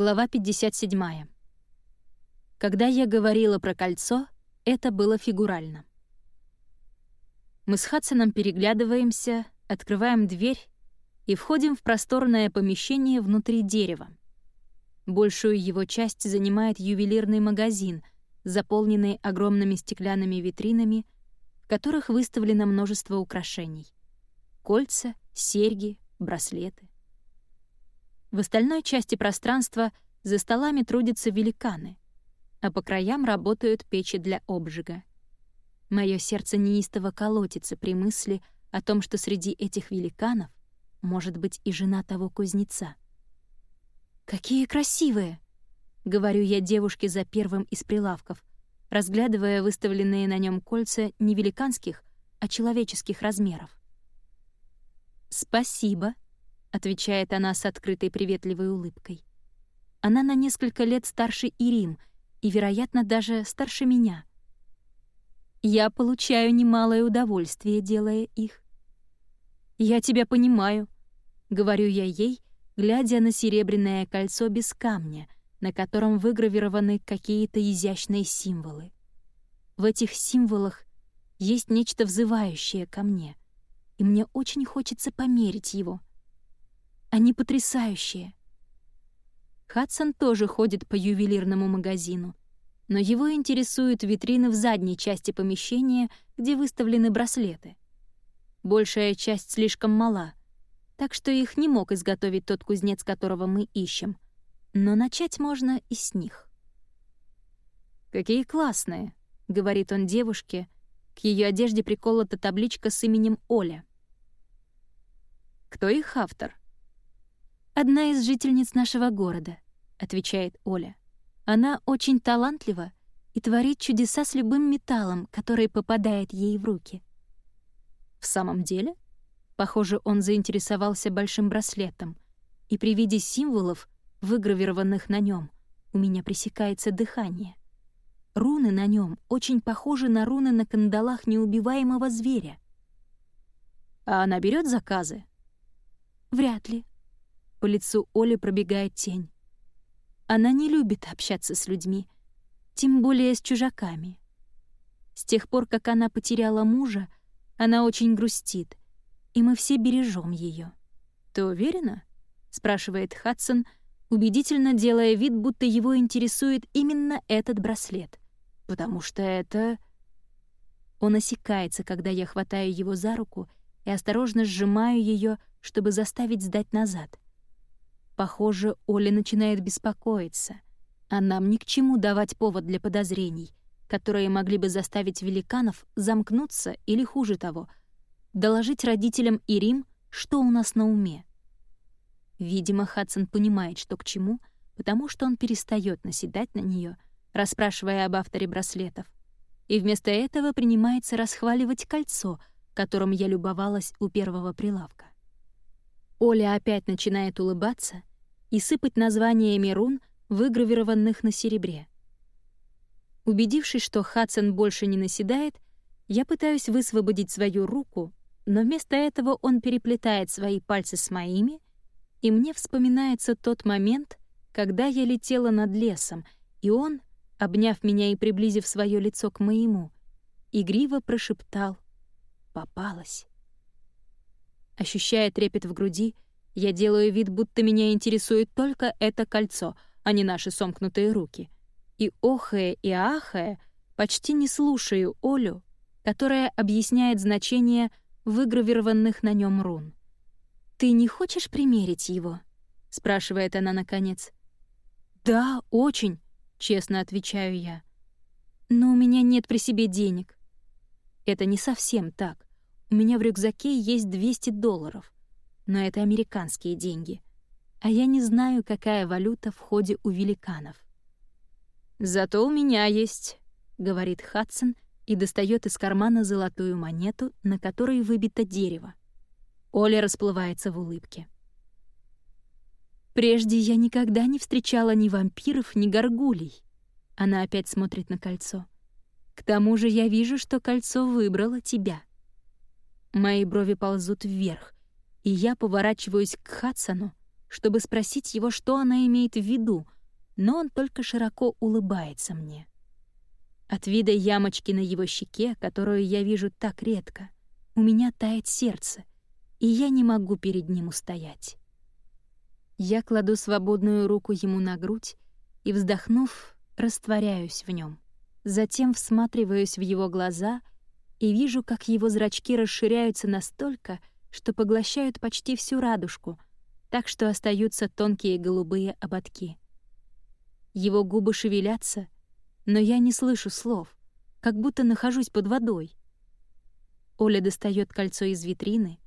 Глава 57. Когда я говорила про кольцо, это было фигурально. Мы с Хадсоном переглядываемся, открываем дверь и входим в просторное помещение внутри дерева. Большую его часть занимает ювелирный магазин, заполненный огромными стеклянными витринами, в которых выставлено множество украшений. Кольца, серьги, браслеты. В остальной части пространства за столами трудятся великаны, а по краям работают печи для обжига. Мое сердце неистово колотится при мысли о том, что среди этих великанов может быть и жена того кузнеца. «Какие красивые!» — говорю я девушке за первым из прилавков, разглядывая выставленные на нем кольца не великанских, а человеческих размеров. «Спасибо», — отвечает она с открытой приветливой улыбкой. Она на несколько лет старше Ирим и, вероятно, даже старше меня. Я получаю немалое удовольствие, делая их. «Я тебя понимаю», — говорю я ей, глядя на серебряное кольцо без камня, на котором выгравированы какие-то изящные символы. В этих символах есть нечто взывающее ко мне, и мне очень хочется померить его — они потрясающие. Хадсон тоже ходит по ювелирному магазину, но его интересуют витрины в задней части помещения, где выставлены браслеты. Большая часть слишком мала, так что их не мог изготовить тот кузнец, которого мы ищем. Но начать можно и с них. «Какие классные», — говорит он девушке. К ее одежде приколота табличка с именем Оля. «Кто их автор?» «Одна из жительниц нашего города», — отвечает Оля. «Она очень талантлива и творит чудеса с любым металлом, который попадает ей в руки». «В самом деле?» Похоже, он заинтересовался большим браслетом, и при виде символов, выгравированных на нем, у меня пресекается дыхание. Руны на нем очень похожи на руны на кандалах неубиваемого зверя. А она берет заказы? Вряд ли. По лицу Оли пробегает тень. Она не любит общаться с людьми, тем более с чужаками. С тех пор, как она потеряла мужа, она очень грустит, и мы все бережем ее. «Ты уверена?» — спрашивает Хадсон, убедительно делая вид, будто его интересует именно этот браслет. «Потому что это...» Он осекается, когда я хватаю его за руку и осторожно сжимаю ее, чтобы заставить сдать назад — Похоже, Оля начинает беспокоиться. А нам ни к чему давать повод для подозрений, которые могли бы заставить великанов замкнуться или, хуже того, доложить родителям и Рим, что у нас на уме. Видимо, Хадсон понимает, что к чему, потому что он перестает наседать на нее, расспрашивая об авторе браслетов, и вместо этого принимается расхваливать кольцо, которым я любовалась у первого прилавка. Оля опять начинает улыбаться, и сыпать названиями рун, выгравированных на серебре. Убедившись, что Хадсон больше не наседает, я пытаюсь высвободить свою руку, но вместо этого он переплетает свои пальцы с моими, и мне вспоминается тот момент, когда я летела над лесом, и он, обняв меня и приблизив свое лицо к моему, игриво прошептал «Попалась». Ощущая трепет в груди, я делаю вид, будто меня интересует только это кольцо, а не наши сомкнутые руки. И охая и ахая, почти не слушаю Олю, которая объясняет значение выгравированных на нем рун. «Ты не хочешь примерить его?» — спрашивает она наконец. «Да, очень», — честно отвечаю я. «Но у меня нет при себе денег». Это не совсем так. У меня в рюкзаке есть 200 долларов но это американские деньги, а я не знаю, какая валюта в ходе у великанов. «Зато у меня есть», — говорит Хадсон и достает из кармана золотую монету, на которой выбито дерево. Оля расплывается в улыбке. «Прежде я никогда не встречала ни вампиров, ни горгулей». Она опять смотрит на кольцо. «К тому же я вижу, что кольцо выбрало тебя». Мои брови ползут вверх, и я поворачиваюсь к Хадсону, чтобы спросить его, что она имеет в виду, но он только широко улыбается мне. От вида ямочки на его щеке, которую я вижу так редко, у меня тает сердце, и я не могу перед ним устоять. Я кладу свободную руку ему на грудь и, вздохнув, растворяюсь в нем. Затем всматриваюсь в его глаза и вижу, как его зрачки расширяются настолько, что поглощают почти всю радужку, так что остаются тонкие голубые ободки. Его губы шевелятся — но я не слышу слов, как будто нахожусь под водой. Оля достает кольцо из витрины,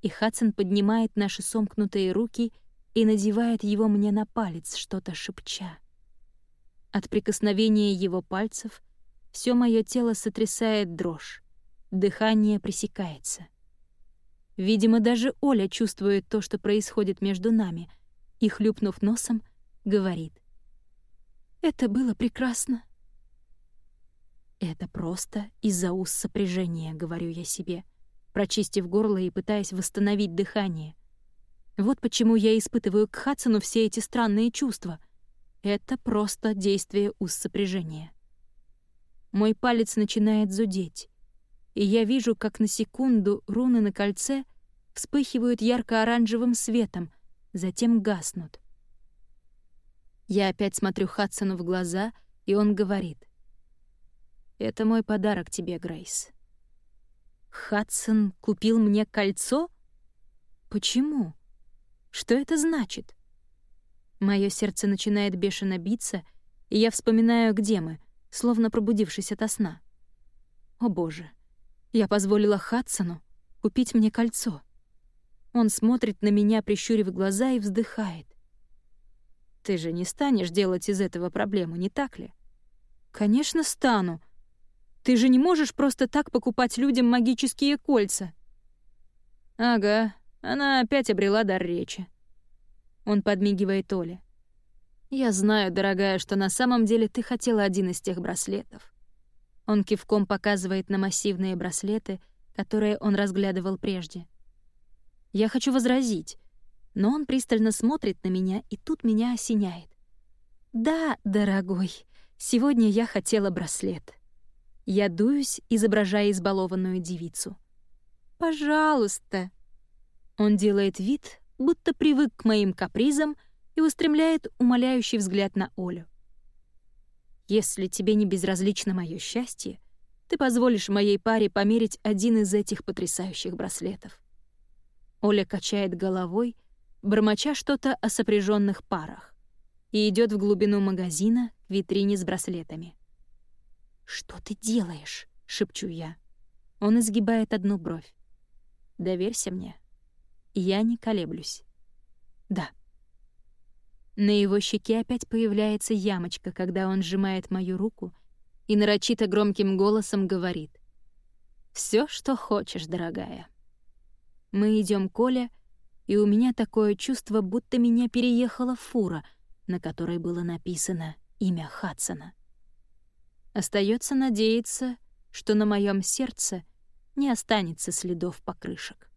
и Хадсон поднимает наши сомкнутые руки и надевает его мне на палец, что-то шепча. От прикосновения его пальцев все мое тело сотрясает дрожь, дыхание пресекается. Видимо, даже Оля чувствует то, что происходит между нами, и, хлюпнув носом, говорит. «Это было прекрасно. «Это просто из-за уз сопряжения», — говорю я себе, прочистив горло и пытаясь восстановить дыхание. Вот почему я испытываю к Хадсону все эти странные чувства. Это просто действие уз сопряжения. Мой палец начинает зудеть, и я вижу, как на секунду руны на кольце вспыхивают ярко-оранжевым светом, затем гаснут. Я опять смотрю Хадсону в глаза, и он говорит. Это мой подарок тебе, Грейс. Хадсон купил мне кольцо? Почему? Что это значит? Мое сердце начинает бешено биться, и я вспоминаю, где мы, словно пробудившись ото сна. О боже, я позволила Хадсону купить мне кольцо. Он смотрит на меня, прищурив глаза, и вздыхает. Ты же не станешь делать из этого проблему, не так ли? Конечно, стану, ты же не можешь просто так покупать людям магические кольца. Ага, она опять обрела дар речи. Он подмигивает Оле. Я знаю, дорогая, что на самом деле ты хотела один из тех браслетов. Он кивком показывает на массивные браслеты, которые он разглядывал прежде. Я хочу возразить, но он пристально смотрит на меня, и тут меня осеняет. «Да, дорогой, сегодня я хотела браслет». Я дуюсь, изображая избалованную девицу. «Пожалуйста!» Он делает вид, будто привык к моим капризам и устремляет умоляющий взгляд на Олю. «Если тебе не безразлично мое счастье, ты позволишь моей паре померить один из этих потрясающих браслетов». Оля качает головой, бормоча что-то о сопряженных парах, и идет в глубину магазина к витрине с браслетами. «Что ты делаешь?» — шепчу я. Он изгибает одну бровь. «Доверься мне». Я не колеблюсь. «Да». На его щеке опять появляется ямочка, когда он сжимает мою руку и нарочито громким голосом говорит. «Всё, что хочешь, дорогая». Мы идем к Оле, и у меня такое чувство, будто меня переехала фура, на которой было написано имя Хадсона. Остается надеяться, что на моем сердце не останется следов покрышек.